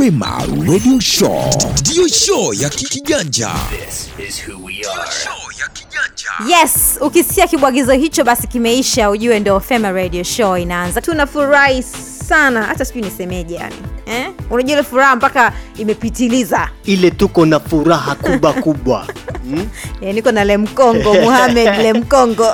Fema Radio Show. Ndiyo show ya kijanja Yes, ukisikia kibwagizo hicho basi kimeisha, ujue ndio Fema Radio Show inaanza. Tunafurahi sana, hata sijui nisemeje yani. Eh? Unajua ile furaha mpaka imepitiliza. ile tuko na furaha kubwa kubwa mm? Yeah, niko na Lemkongo Muhamed Lemkongo.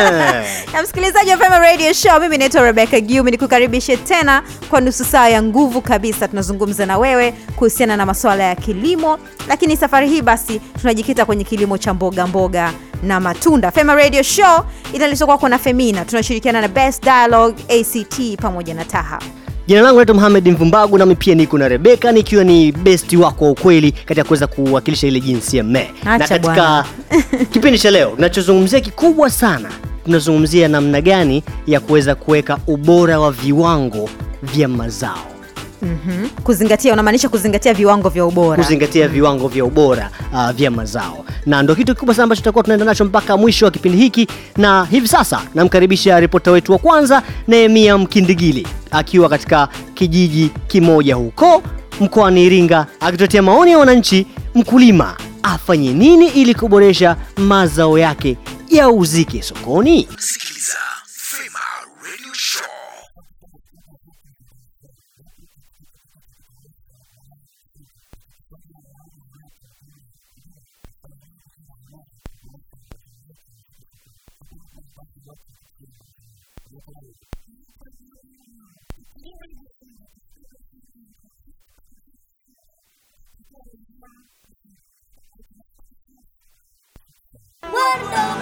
Na msikilizaji wa Fema Radio Show, mimi naitwa Rebecca Giumi, nikukaribishe tena kwa nusu saa ya nguvu kabisa. Tunazungumza na wewe kuhusiana na masuala ya kilimo, lakini safari hii basi tunajikita kwenye kilimo cha mboga mboga na matunda. Fema Radio Show inaletwa kwako na Femina, tunashirikiana na Best Dialogue, ACT pamoja na Taha. Jina langu naitwa Mohamed Mvumbagu nami pia niko na Rebeka nikiwa ni besti wako wa ukweli katika kuweza kuwakilisha ile jinsi ya me na katika kipindi cha leo tunachozungumzia kikubwa sana tunazungumzia namna gani ya kuweza kuweka ubora wa viwango vya mazao Mhm. Kuzingatia, unamaanisha kuzingatia viwango vya ubora. kuzingatia viwango vya ubora uh, vya mazao na ndo kitu kikubwa sana ambacho tutakuwa tunaenda nacho mpaka mwisho wa kipindi hiki na hivi sasa namkaribisha ripota wetu wa kwanza nehemia mkindigili akiwa katika kijiji kimoja huko mkoani iringa akituletea maoni ya wananchi mkulima afanye nini ili kuboresha mazao yake yauzike sokoni Sikiliza muerto.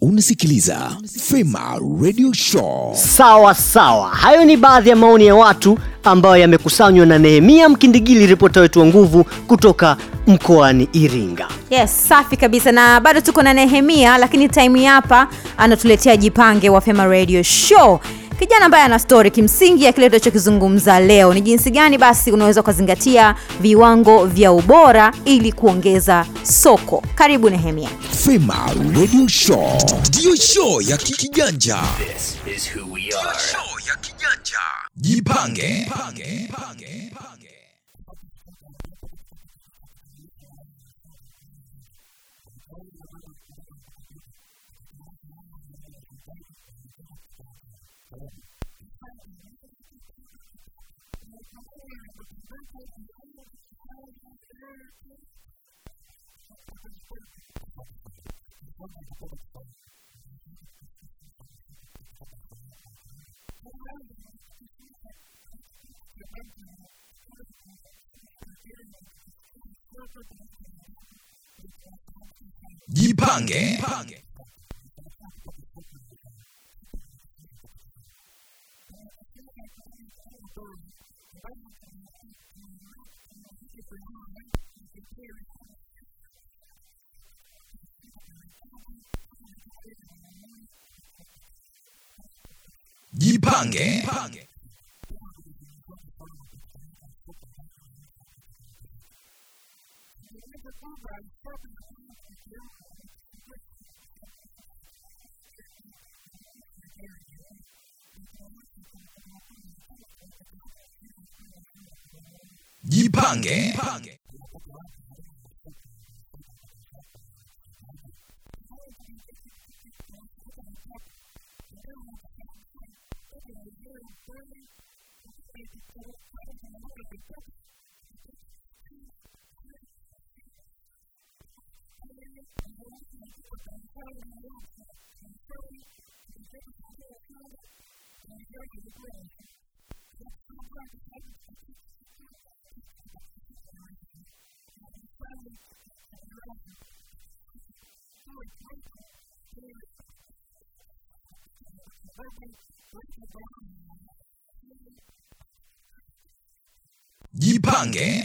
Unasikiliza Fema Radio Show. sawa sawa hayo ni baadhi ya maoni ya watu ambayo yamekusanywa na nehemia mkindigili ripota wetu wa nguvu kutoka mkoani iringa Yes, safi kabisa na bado tuko na Nehemia, lakini time hapa anatuletea Jipange wa Fema Radio Show, kijana ambaye ana story kimsingi ya kile tunachokizungumza leo ni jinsi gani basi unaweza ukazingatia viwango vya ubora ili kuongeza soko. Karibu Nehemia. Fema Radio Show ndiyo show ya kikiganja. Show ya kijanja. Jipange. Jipange. Jipange. Jipange. 이 방에 방에 이방에. 방에 방개. 이방계.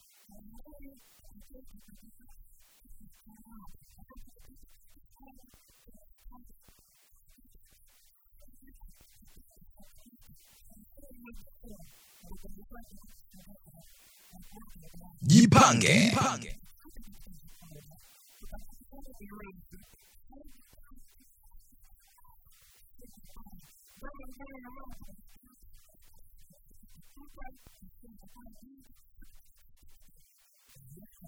이방계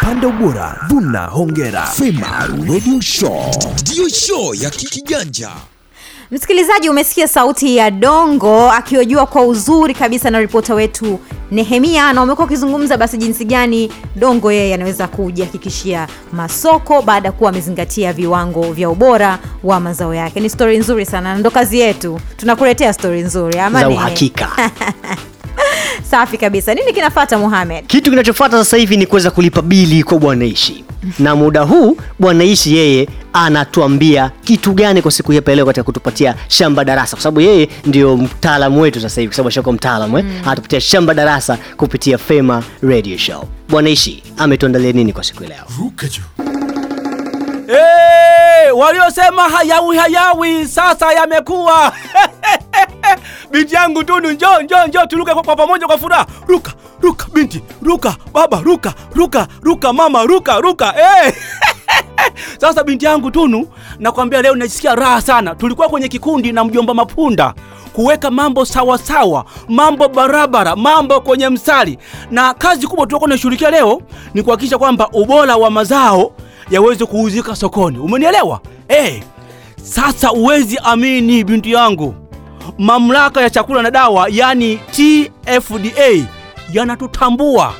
Panda ubora, vuna hongera. Fema Radio Show ndiyo show ya kikiganja. msikilizaji umesikia sauti ya dongo akiojua kwa uzuri kabisa na ripota wetu nehemia na wamekuwa ukizungumza basi jinsi gani dongo yeye anaweza kujihakikishia masoko baada ya kuwa amezingatia viwango vya ubora wa mazao yake. Ni stori nzuri sana na ndo kazi yetu. Tunakuletea stori nzuri ama za uhakika. Safi kabisa. Nini kinafata muhamed kitu kinachofata sasa hivi ni kuweza kulipa bili kwa bwanaishi na muda huu bwanaishi yeye anatuambia kitu gani kwa siku hii hapa leo katika kutupatia shamba darasa kwa sababu yeye ndio mtaalamu wetu sasa hivi kwa sababu ashakuwa mtaalamu eh? anatupatia shamba darasa kupitia fema radio show Bwana Ishi ametuandalia nini kwa siku leo Ruka juu. Hey, waliosema hayawi hayawi sasa yamekuwa. binti yangu Tunu, njoo njoo njoo, turuke kwa, kwa pamoja kwa furaha. Ruka ruka binti, ruka baba, ruka ruka ruka mama, ruka ruka. Hey. Sasa binti yangu Tunu, nakwambia leo najisikia raha sana. Tulikuwa kwenye kikundi na mjomba Mapunda kuweka mambo sawa sawa, mambo barabara, mambo kwenye mstari, na kazi kubwa tulikuwa tunashughulikia leo ni kuhakikisha kwamba ubora wa mazao yaweze kuuzika sokoni. Umenielewa? Eh, sasa uwezi amini binti yangu, mamlaka ya chakula na dawa yani TFDA yanatutambua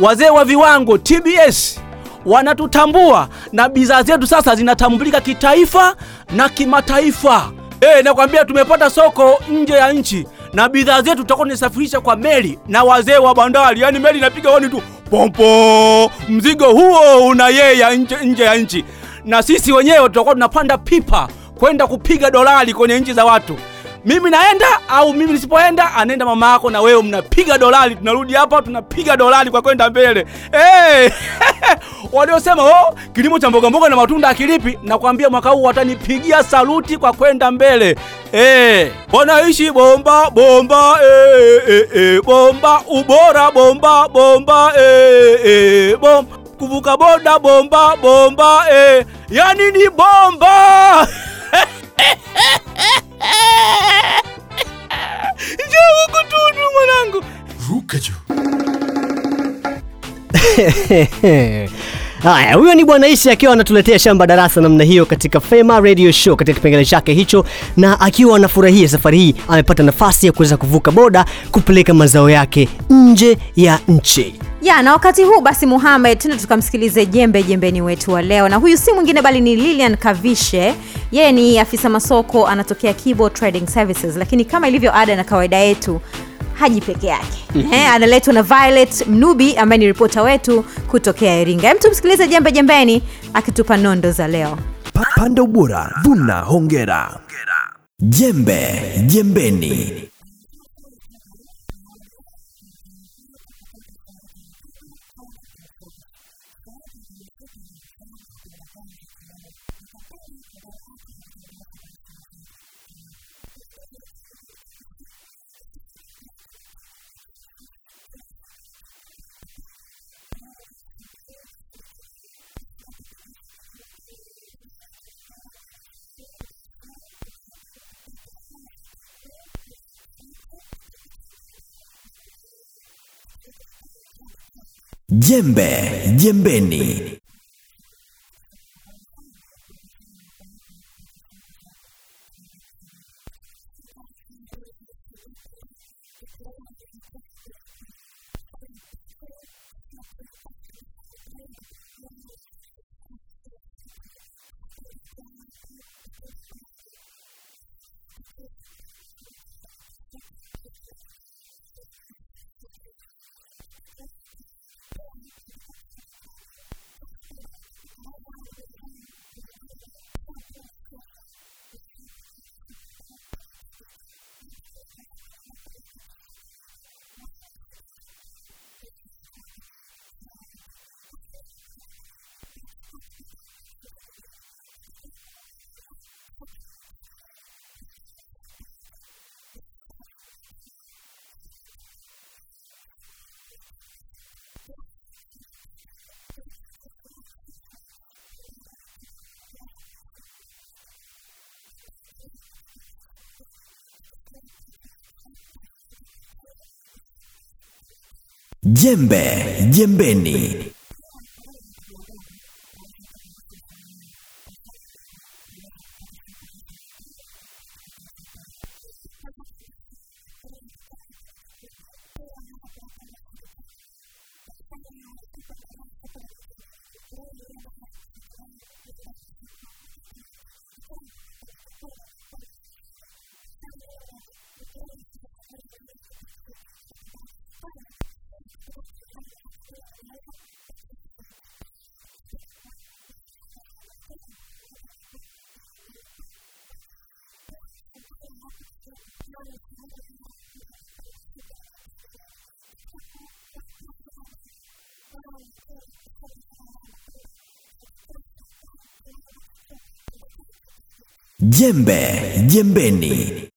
wazee wa viwango TBS wanatutambua na bidhaa zetu sasa zinatambulika kitaifa na kimataifa. E, nakwambia tumepata soko nje ya nchi na bidhaa zetu tutakuwa tunasafirisha kwa meli na wazee wa bandari, yaani meli inapiga honi tu pompo, mzigo huo una yeya nje, nje ya nchi, na sisi wenyewe tutakuwa tunapanda pipa kwenda kupiga dolari kwenye nchi za watu mimi naenda au mimi nisipoenda anaenda mama yako na wewe mnapiga dolari tunarudi hapa tunapiga dolari kwa kwenda mbele hey! waliosema oh, kilimo cha mboga mboga na matunda akilipi nakwambia mwaka huu watanipigia saluti kwa kwenda mbele hey! wanaishi bomba bomba eh, eh, eh, bomba ubora bomba bomba eh, eh, bomba kuvuka boda bomba bomba eh. yani ni bomba Jangan ku tuduh malangu. Ruka jo. Haya, huyo ni Bwana Ishi akiwa anatuletea shamba darasa namna hiyo katika Fema Radio Show katika kipengele chake hicho, na akiwa anafurahia safari hii amepata nafasi ya kuweza kuvuka boda kupeleka mazao yake nje ya nchi. ya na wakati huu basi muhamed tena tukamsikilize jembe jembeni wetu wa leo. Na huyu si mwingine bali ni lilian kavishe. Yeye ni afisa masoko anatokea Kibo trading services. Lakini kama ilivyo ada na kawaida yetu haji peke yake eh, analetwa na violet mnubi ambaye ni ripota wetu kutokea iringa hem tumsikilize jembe jembeni akitupa nondo za leo Pa- Panda ubora, vuna hongera. Jembe jembeni. Jembe jembeni. Jembe jembeni. Jembe jembeni.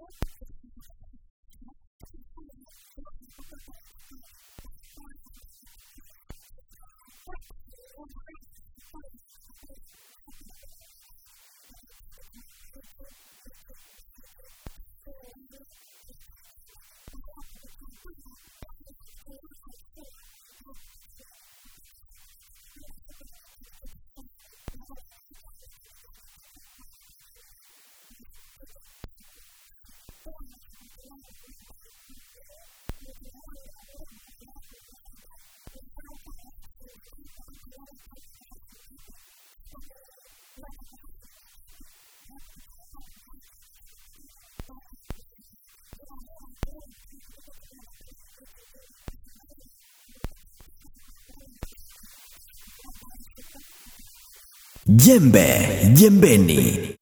more Jembe jembeni.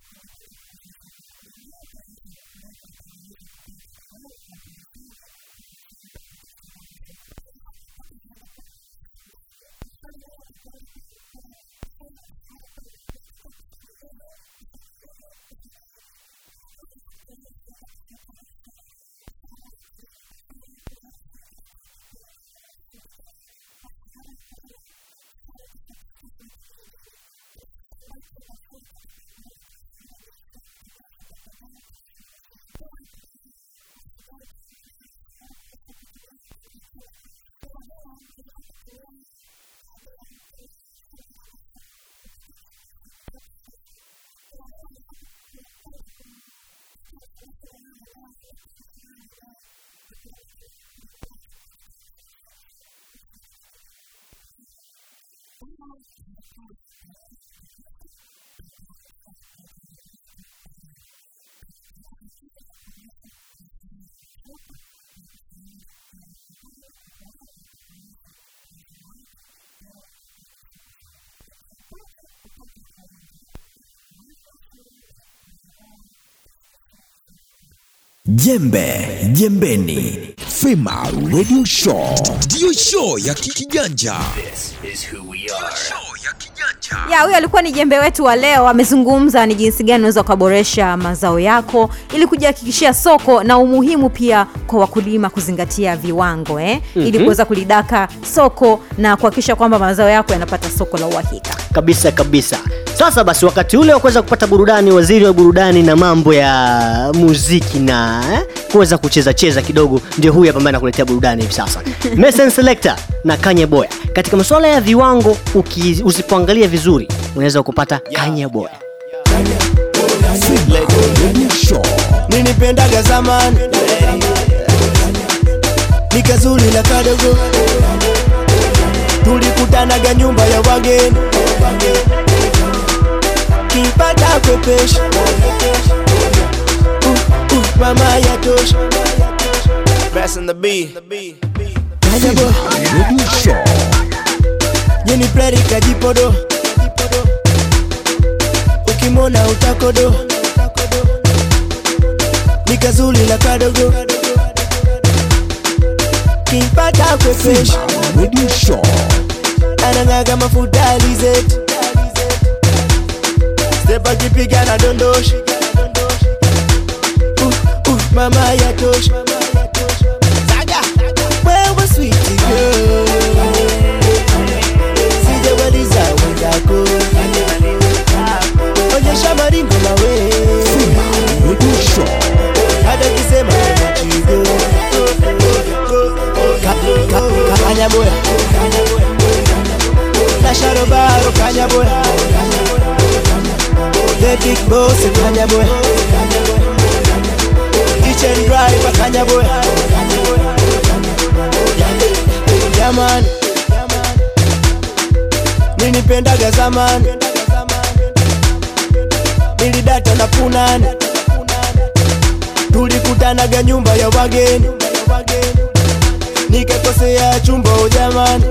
Jembe jembeni. Fema Radio Show. Ndiyo show ya kijanja. ya huyo alikuwa ni jembe wetu wa leo. Amezungumza ni jinsi gani unaweza ukaboresha mazao yako ili kujihakikishia soko na umuhimu pia kwa wakulima kuzingatia viwango eh? mm-hmm. ili kuweza kulidaka soko na kuhakikisha kwamba mazao yako yanapata soko la uhakika. Kabisa kabisa. Sasa basi wakati ule wa kuweza kupata burudani waziri wa burudani na mambo ya muziki na eh, kuweza kucheza cheza kidogo ndio huyu hapa ambaye anakuletea burudani hivi sasa. Mason Selector na Kanye Boy. Katika masuala ya viwango uki, usipoangalia vizuri unaweza kupata Kanye Boy. ninipendaga zamani? Nikazuri la kadogo. Tulikutanaga nyumba ya wageni. Kipata kwepesha uh, mama ya Bass in the B. Jeni kajipodo ukimona utakodo. Nikazuli kadogo. Kimpata kwe anang'aga mafuta alizeti. Step akipiga na dondosha uh, uh, mama yatosha wewe sweet girl. Sijawaliza wenzako. Onyesha maringo mawe. Radio Show hata kisema machigo kanyaboya na sharobaro kanyaboya the big boss kanyaboya kitchen driver kanyaboya jamani ninipendaga zamani nilidata na punani tulikutanaga nyumba ya wageni nikakosea chumba jamani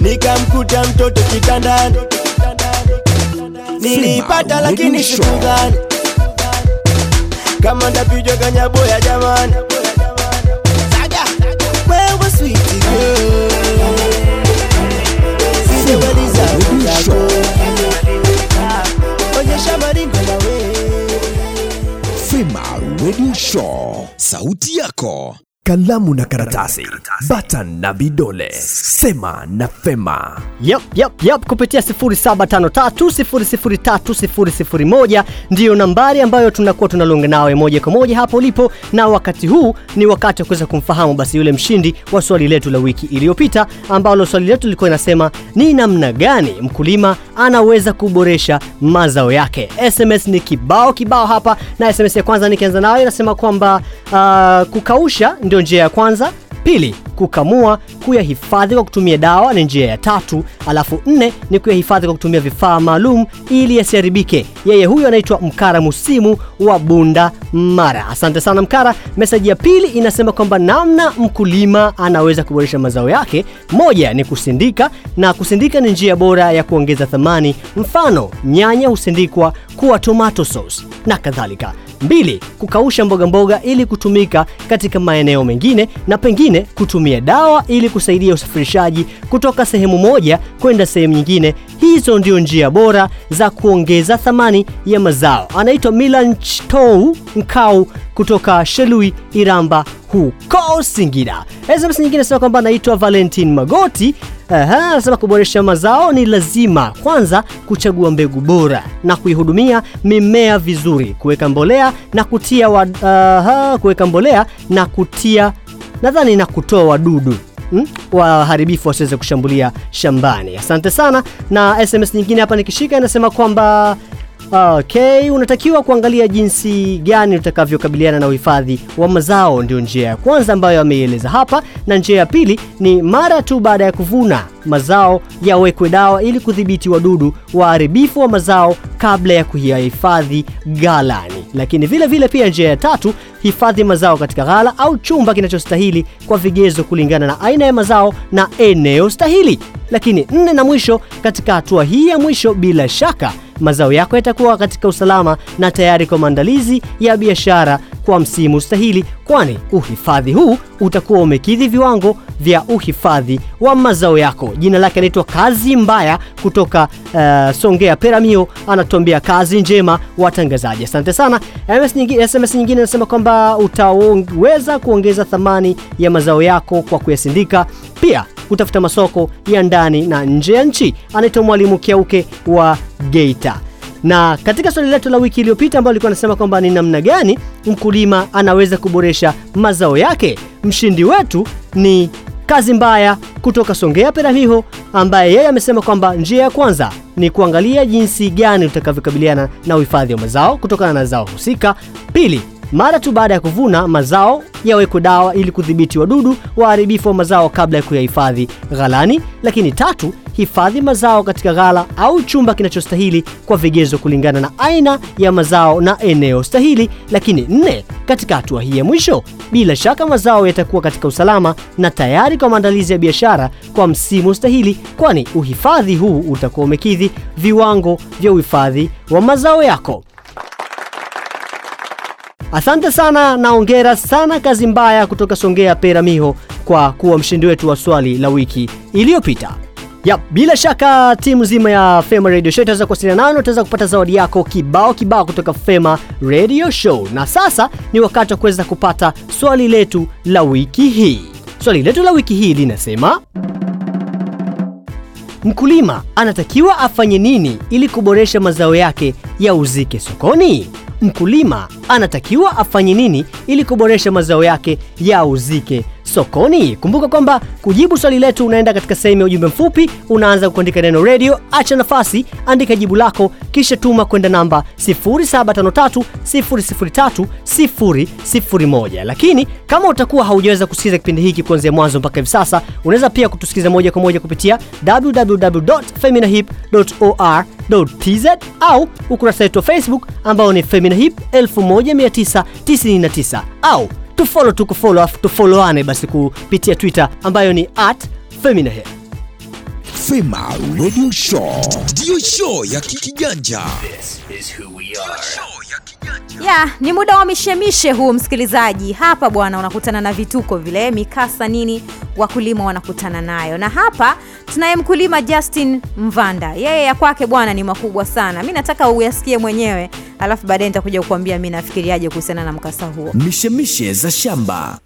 nikamkuta mtoto kitandani nilipata lakini sikudhani kama ndapijwa kanyaboya jamani. Wewe sweet girl. Onyesha maringo nawe Fema Radio Show sauti yako kalamu na karatasi. Batan na vidole. Sema na fema. Yep, yep, yep. Kupitia 0753003001 ndiyo nambari ambayo tunakuwa tunalonga nawe moja kwa moja hapo ulipo, na wakati huu ni wakati wa kuweza kumfahamu basi yule mshindi wa swali letu la wiki iliyopita, ambalo swali letu lilikuwa inasema ni namna gani mkulima anaweza kuboresha mazao yake. SMS ni kibao kibao hapa, na SMS ya kwanza nikianza nayo inasema kwamba uh, kukausha ndio njia ya kwanza Pili, kukamua, kuyahifadhi kwa kutumia dawa ni njia ya tatu. Alafu nne ni kuyahifadhi kwa kutumia vifaa maalum ili yasiharibike. Yeye huyo anaitwa Mkara Musimu wa Bunda Mara. Asante sana Mkara. Meseji ya pili inasema kwamba namna mkulima anaweza kuboresha mazao yake, moja ni kusindika, na kusindika ni njia bora ya kuongeza thamani. Mfano, nyanya husindikwa kuwa tomato sauce na kadhalika. Mbili, kukausha mboga mboga ili kutumika katika maeneo mengine na pengine kutumia dawa ili kusaidia usafirishaji kutoka sehemu moja kwenda sehemu nyingine. Hizo ndio njia bora za kuongeza thamani ya mazao. Anaitwa Milan Chtou Nkau kutoka Shelui Iramba huko Singida. SMS nyingine nasema kwamba anaitwa Valentin Magoti Aha, anasema kuboresha mazao ni lazima kwanza kuchagua mbegu bora na kuihudumia mimea vizuri, kuweka mbolea na kutia wa, aha, kuweka mbolea na kutia nadhani na kutoa wadudu hmm? waharibifu wasiweze kushambulia shambani. Asante sana. Na SMS nyingine hapa nikishika inasema kwamba Okay, unatakiwa kuangalia jinsi gani utakavyokabiliana na uhifadhi wa mazao, ndio njia ya kwanza ambayo ameieleza hapa, na njia ya pili ni mara tu baada ya kuvuna mazao yawekwe dawa ili kudhibiti wadudu waharibifu wa mazao kabla ya kuyahifadhi ghalani. Lakini vile vile pia njia ya tatu, hifadhi mazao katika ghala au chumba kinachostahili kwa vigezo kulingana na aina ya mazao na eneo stahili. Lakini nne na mwisho, katika hatua hii ya mwisho, bila shaka mazao yako yatakuwa katika usalama na tayari kwa maandalizi ya biashara kwa msimu stahili, kwani uhifadhi huu utakuwa umekidhi viwango vya uhifadhi wa mazao yako. Jina lake anaitwa Kazi Mbaya kutoka uh, Songea Peramio, anatuambia kazi njema watangazaji. Asante sana. SMS nyingine, SMS nyingine anasema kwamba utaweza kuongeza thamani ya mazao yako kwa kuyasindika, pia kutafuta masoko ya ndani na nje ya nchi. Anaitwa Mwalimu Kiauke wa Geita. Na katika swali letu la wiki iliyopita ambalo lilikuwa anasema kwamba ni namna gani mkulima anaweza kuboresha mazao yake, mshindi wetu ni Kazi Mbaya kutoka Songea Peramiho, ambaye yeye amesema kwamba njia ya kwanza ni kuangalia jinsi gani utakavyokabiliana na uhifadhi wa mazao kutokana na zao husika. Pili, mara tu baada ya kuvuna mazao yawekwe dawa ili kudhibiti wadudu waharibifu wa mazao kabla ya kuyahifadhi ghalani. Lakini tatu, hifadhi mazao katika ghala au chumba kinachostahili kwa vigezo kulingana na aina ya mazao na eneo stahili. Lakini nne, katika hatua hii ya mwisho, bila shaka mazao yatakuwa katika usalama na tayari kwa maandalizi ya biashara kwa msimu stahili, kwani uhifadhi huu utakuwa umekidhi viwango vya uhifadhi wa mazao yako. Asante sana na ongera sana Kazi Mbaya kutoka Songea Peramiho kwa kuwa mshindi wetu wa swali la wiki iliyopita. Yep, bila shaka timu nzima ya Fema Radio Show itaweza kuwasiliana nao, utaweza kupata zawadi yako kibao kibao kutoka Fema Radio Show. Na sasa ni wakati wa kuweza kupata swali letu la wiki hii. Swali letu la wiki hii linasema Mkulima anatakiwa afanye nini ili kuboresha mazao yake yauzike sokoni? Mkulima anatakiwa afanye nini ili kuboresha mazao yake yauzike sokoni? Kumbuka kwamba kujibu swali letu unaenda katika sehemu ya ujumbe mfupi, unaanza kuandika neno radio, acha nafasi, andika jibu lako, kisha tuma kwenda namba 0753 003 001. Lakini kama utakuwa haujaweza kusikiliza kipindi hiki kuanzia mwanzo mpaka hivi sasa, unaweza pia kutusikiliza moja kwa moja kupitia www.feminahip.or.tz au ukurasa wetu wa Facebook ambao ni Feminahip 1999 au tufolo tukufolo afu tufoloane basi kupitia Twitter ambayo ni at feminahe. Fema Radio Show. Ndiyo show ya kikiganja. Yeah, ni muda wa mishemishe huu msikilizaji. Hapa bwana, unakutana na vituko vile, mikasa nini wakulima wanakutana nayo, na hapa tunaye mkulima Justin Mvanda. Yeye ya kwake bwana ni makubwa sana, mi nataka uyasikie mwenyewe, alafu baadaye nitakuja kukuambia mi nafikiriaje kuhusiana na mkasa huo. Mishemishe za shamba.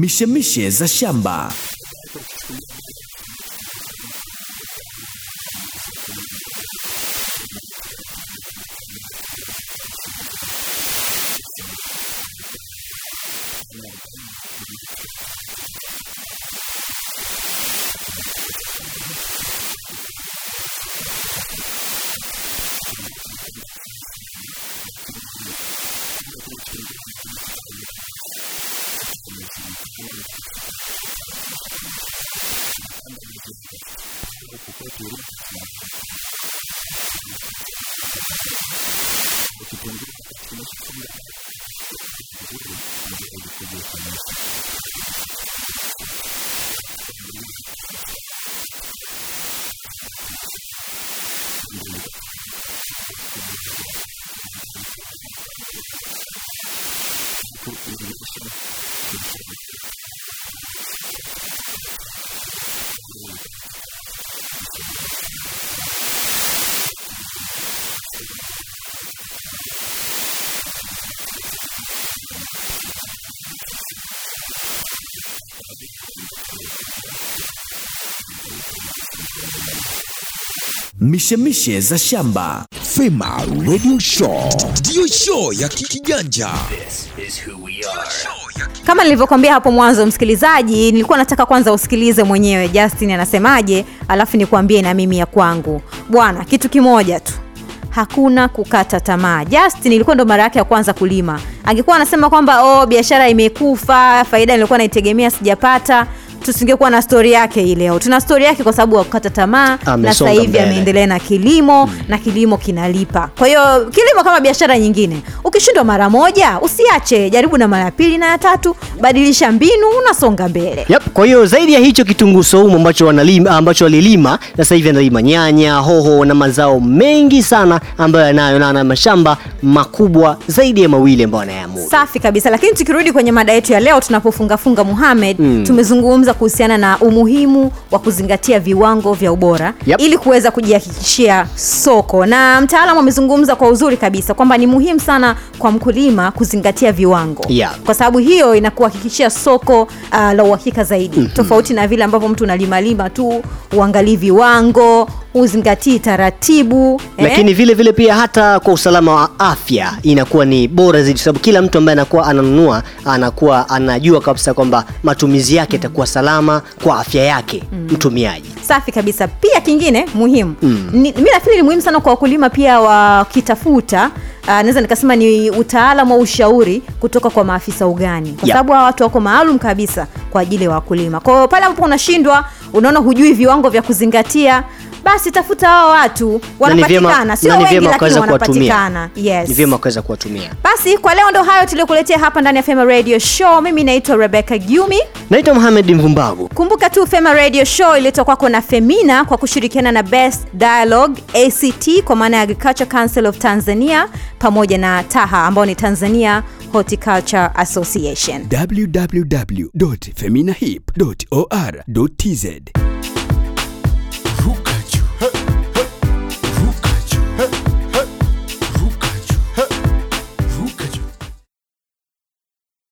Mishemishe za shamba mishemishe za shamba fema radio show. Ndiyo show ya kikijanja kama nilivyokwambia hapo mwanzo msikilizaji nilikuwa nataka kwanza usikilize mwenyewe justin anasemaje alafu nikuambie na mimi ya kwangu. Bwana kitu kimoja tu. Hakuna kukata tamaa. Justin ilikuwa ndo mara yake ya kwanza kulima. Angekuwa anasema kwamba oh, biashara imekufa faida nilikuwa naitegemea sijapata tusingekuwa na stori yake hii leo. Tuna stori yake kwa sababu ya kukata tamaa na sahivi sasa hivi ameendelea na kilimo mm. na kilimo kinalipa. Kwa hiyo kilimo kama biashara nyingine ukishindwa mara moja usiache jaribu na mara ya pili na ya tatu badilisha mbinu unasonga mbele Yep, kwa hiyo zaidi ya hicho kitunguu saumu ambacho wanalima ambacho walilima na sasa hivi analima nyanya, hoho na mazao mengi sana ambayo yanayo na ana mashamba makubwa zaidi ya mawili ambayo anayamudu. safi kabisa lakini tukirudi kwenye mada yetu ya leo tunapofungafunga Muhammad, mm. tumezungumza kuhusiana na umuhimu wa kuzingatia viwango vya ubora Yep. ili kuweza kujihakikishia soko na mtaalamu amezungumza kwa uzuri kabisa kwamba ni muhimu sana kwa mkulima kuzingatia viwango Yeah. kwa sababu hiyo inakuhakikishia soko uh, la uhakika zaidi mm-hmm. tofauti na vile ambavyo mtu unalimalima tu uangalii viwango uzingatii taratibu eh? Lakini vile vile pia hata kwa usalama wa afya inakuwa ni bora zaidi, sababu kila mtu ambaye anakuwa ananunua anakuwa anajua kabisa kwamba matumizi yake yatakuwa mm. salama kwa afya yake mm. mtumiaji. safi kabisa pia kingine muhimu mm. mi nafikiri ni muhimu sana kwa wakulima pia wakitafuta naweza nikasema ni utaalamu au ushauri kutoka kwa maafisa ugani. Kwa sababu hawa watu wako maalum kabisa kwa ajili ya wakulima. Kwa hiyo pale ambapo unashindwa unaona hujui viwango vya kuzingatia basi tafuta hao watu wanapatikana sio wengi lakini wanapatikana yes. Ni vyema kuweza kuwatumia. basi kwa leo ndo hayo tuliokuletea hapa ndani ya fema radio show mimi naitwa rebecca gyumi Naitwa Mohamed Mvumbavu. kumbuka tu fema radio show ililetwa kwako na femina kwa kushirikiana na best dialogue act kwa maana ya agriculture council of tanzania pamoja na taha ambao ni tanzania horticulture association www.feminahip.or.tz